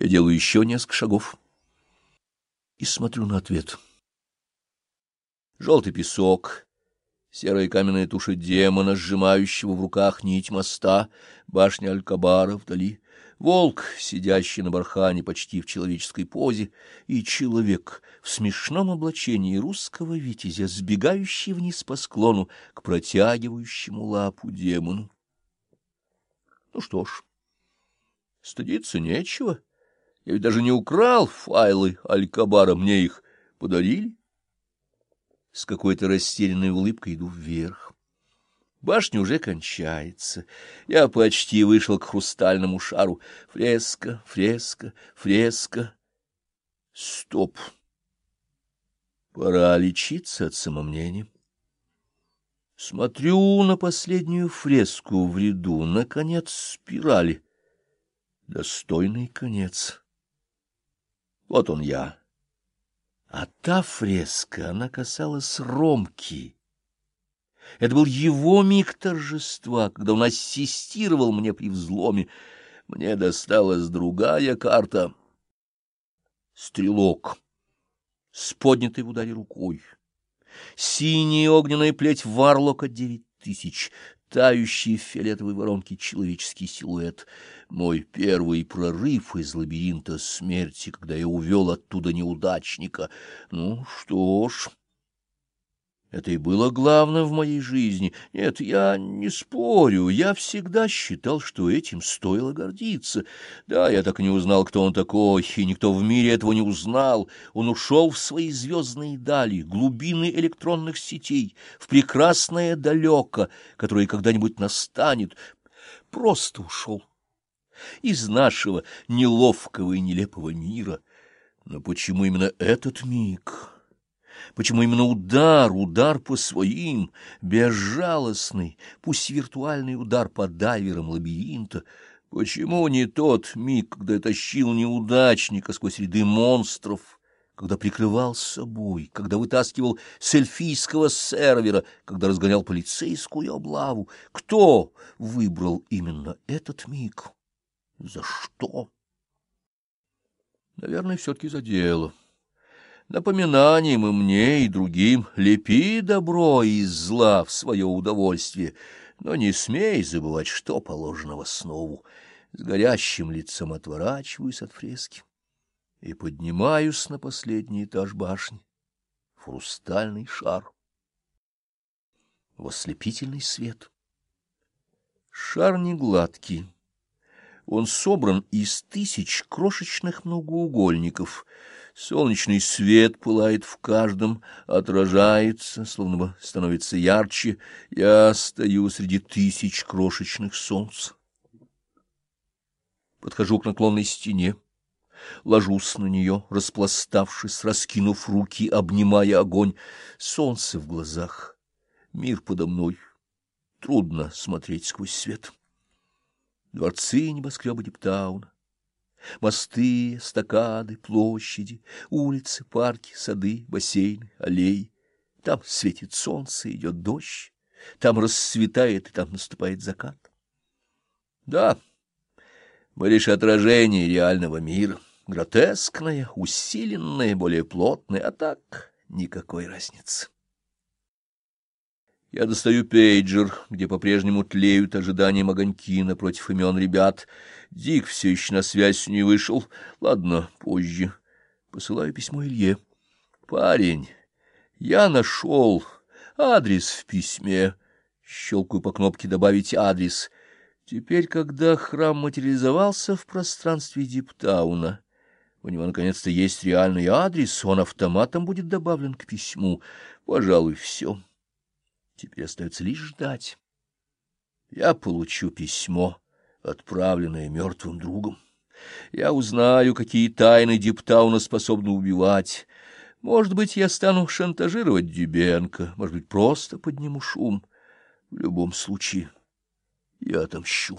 Я делаю еще несколько шагов и смотрю на ответ. Желтый песок, серая каменная туша демона, сжимающего в руках нить моста, башня Алькабара вдали, волк, сидящий на бархане почти в человеческой позе, и человек в смешном облачении русского витязя, сбегающий вниз по склону к протягивающему лапу демону. Ну что ж, стыдиться нечего. Я ведь даже не украл файлы Алькабара, мне их подарили. С какой-то растерянной улыбкой иду вверх. Башня уже кончается. Я почти вышел к хрустальному шару. Фреска, фреска, фреска. Стоп. Пора лечиться от самомнения. Смотрю на последнюю фреску в ряду, на конец спирали. Достойный конец. Вот он я. А та фреска, она касалась Ромки. Это был его миг торжества, когда он ассистировал мне при взломе. Мне досталась другая карта. Стрелок с поднятой в ударе рукой. Синяя огненная плеть Варлока девять тысяч, тающий в фиолетовой воронке человеческий силуэт. Мой первый прорыв из лабиринта смерти, когда я увел оттуда неудачника. Ну что ж... Это и было главным в моей жизни. Нет, я не спорю, я всегда считал, что этим стоило гордиться. Да, я так и не узнал, кто он такой, и никто в мире этого не узнал. Он ушел в свои звездные дали, глубины электронных сетей, в прекрасное далеко, которое когда-нибудь настанет. Просто ушел из нашего неловкого и нелепого мира. Но почему именно этот миг... Почему именно удар, удар по своим, безжалостный, пусть виртуальный удар по дайверам лабиринта? Почему не тот миг, когда тащил неудачника сквозь ряды монстров, когда прикрывал собой, когда вытаскивал с эльфийского сервера, когда разгонял полицейскую облаву? Кто выбрал именно этот миг? За что? Наверное, все-таки за дело напоминанием и мне, и другим, лепи добро из зла в свое удовольствие, но не смей забывать, что положено в основу. С горящим лицом отворачиваюсь от фрески и поднимаюсь на последний этаж башни. Хрустальный шар. В ослепительный свет. Шар не гладкий. Он собран из тысяч крошечных многоугольников — Солнечный свет пылает в каждом, отражается, словно бы становится ярче. Я стою среди тысяч крошечных солнц. Подхожу к наклонной стене, ложусь на нее, распластавшись, раскинув руки, обнимая огонь. Солнце в глазах, мир подо мной. Трудно смотреть сквозь свет. Дворцы небоскребы Диптауна Мосты, стакады, площади, улицы, парки, сады, бассейны, аллеи. Там светит солнце, идет дождь, там расцветает и там наступает закат. Да, мы лишь отражение реального мира, гротескное, усиленное, более плотное, а так никакой разницы. Я достаю пейджер, где по-прежнему тлеют ожиданием огоньки напротив имен ребят. Дик все еще на связь не вышел. Ладно, позже. Посылаю письмо Илье. Парень, я нашел адрес в письме. Щелкаю по кнопке «Добавить адрес». Теперь, когда храм материализовался в пространстве Диптауна, у него наконец-то есть реальный адрес, он автоматом будет добавлен к письму. Пожалуй, все. Теперь остается лишь ждать. Я получу письмо, отправленное мертвым другом. Я узнаю, какие тайны Диптауна способны убивать. Может быть, я стану шантажировать Дюбенко, может быть, просто подниму шум. В любом случае, я отомщу.